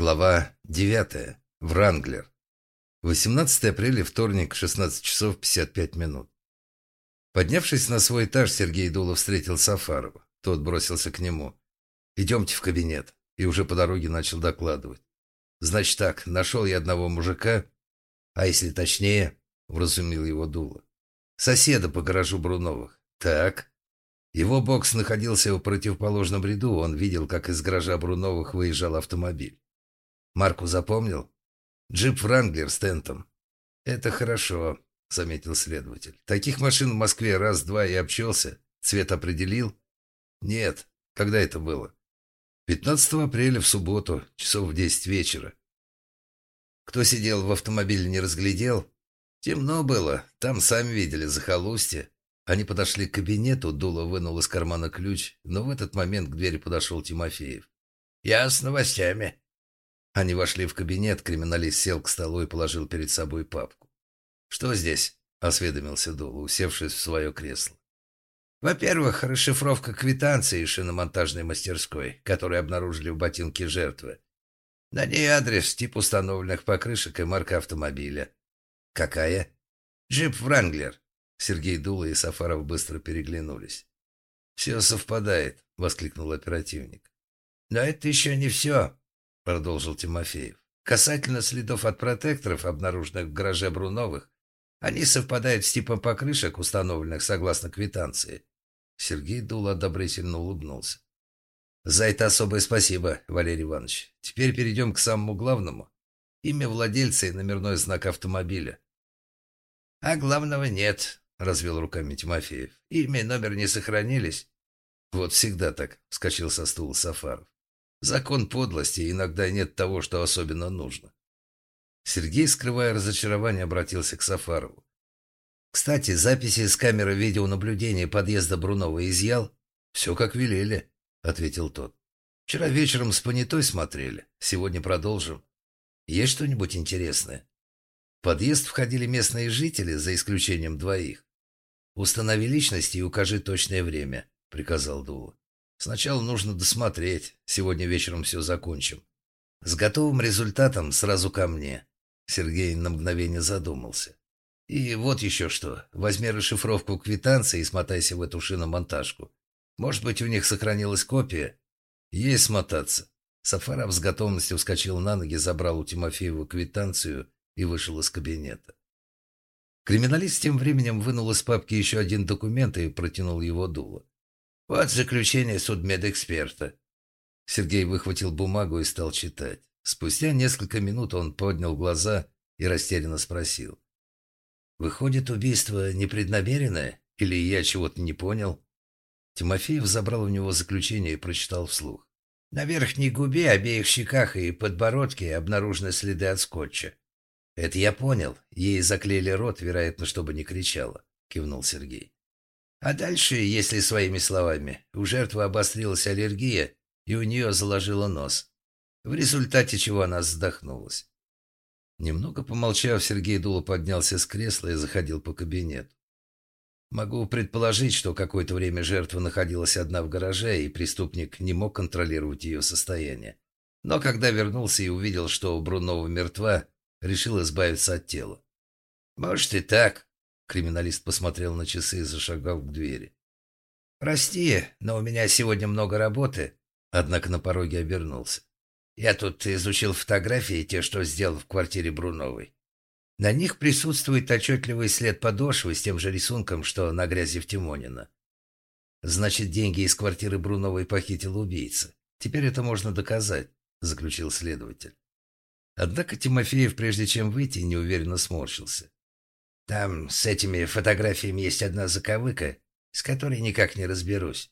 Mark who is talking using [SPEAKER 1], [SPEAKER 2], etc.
[SPEAKER 1] Глава 9. Вранглер. 18 апреля, вторник, 16 часов 55 минут. Поднявшись на свой этаж, Сергей Дулов встретил Сафарова. Тот бросился к нему. «Идемте в кабинет». И уже по дороге начал докладывать. «Значит так, нашел я одного мужика, а если точнее, вразумил его Дуло. Соседа по гаражу Бруновых. Так. Его бокс находился в противоположном ряду, он видел, как из гаража Бруновых выезжал автомобиль. Марку запомнил? Джип Вранглер с тентом. Это хорошо, заметил следователь. Таких машин в Москве раз-два и обчелся. Цвет определил? Нет. Когда это было? 15 апреля в субботу, часов в 10 вечера. Кто сидел в автомобиле, не разглядел? Темно было. Там, сами видели, захолустье. Они подошли к кабинету, Дула вынул из кармана ключ, но в этот момент к двери подошел Тимофеев. «Я с новостями», они вошли в кабинет, криминалист сел к столу и положил перед собой папку. «Что здесь?» — осведомился Дула, усевшись в свое кресло. «Во-первых, расшифровка квитанции шиномонтажной мастерской, которую обнаружили в ботинке жертвы. На ней адрес, тип установленных покрышек и марка автомобиля. Какая? Джип Вранглер. Сергей Дула и Сафаров быстро переглянулись. «Все совпадает», — воскликнул оперативник. «Но это еще не все», — продолжил Тимофеев. «Касательно следов от протекторов, обнаруженных в гараже Бруновых, они совпадают с типом покрышек, установленных согласно квитанции». Сергей Дул одобрительно улыбнулся. «За это особое спасибо, Валерий Иванович. Теперь перейдем к самому главному. Имя владельца и номерной знак автомобиля». «А главного нет», — развел руками Тимофеев. «Имя и номер не сохранились». «Вот всегда так», — вскочил со стула Сафаров. Закон подлости, иногда нет того, что особенно нужно. Сергей, скрывая разочарование, обратился к Сафарову. «Кстати, записи с камеры видеонаблюдения подъезда Брунова изъял?» «Все как велели», — ответил тот. «Вчера вечером с понятой смотрели. Сегодня продолжим. Есть что-нибудь интересное?» В подъезд входили местные жители, за исключением двоих. «Установи личность и укажи точное время», — приказал Дула. Сначала нужно досмотреть. Сегодня вечером все закончим. С готовым результатом сразу ко мне. Сергей на мгновение задумался. И вот еще что. Возьми расшифровку квитанции и смотайся в эту шиномонтажку. Может быть, у них сохранилась копия? Есть смотаться. Сафаров с готовностью вскочил на ноги, забрал у Тимофеева квитанцию и вышел из кабинета. Криминалист тем временем вынул из папки еще один документ и протянул его дуло. Вот заключение судмедэксперта. Сергей выхватил бумагу и стал читать. Спустя несколько минут он поднял глаза и растерянно спросил. «Выходит, убийство непреднамеренное? Или я чего-то не понял?» Тимофеев забрал у него заключение и прочитал вслух. «На верхней губе, обеих щеках и подбородке обнаружены следы от скотча. Это я понял. Ей заклеили рот, вероятно, чтобы не кричала», — кивнул Сергей. А дальше, если своими словами, у жертвы обострилась аллергия, и у нее заложило нос, в результате чего она задохнулась. Немного помолчав, Сергей Дуло поднялся с кресла и заходил по кабинету. Могу предположить, что какое-то время жертва находилась одна в гараже, и преступник не мог контролировать ее состояние. Но когда вернулся и увидел, что Брунова мертва, решил избавиться от тела. «Может и так», Криминалист посмотрел на часы и зашагал к двери. «Прости, но у меня сегодня много работы», однако на пороге обернулся. «Я тут изучил фотографии, те, что сделал в квартире Бруновой. На них присутствует отчетливый след подошвы с тем же рисунком, что на грязи в Тимонина. Значит, деньги из квартиры Бруновой похитил убийца. Теперь это можно доказать», — заключил следователь. Однако Тимофеев, прежде чем выйти, неуверенно сморщился. Там с этими фотографиями есть одна заковыка, с которой никак не разберусь.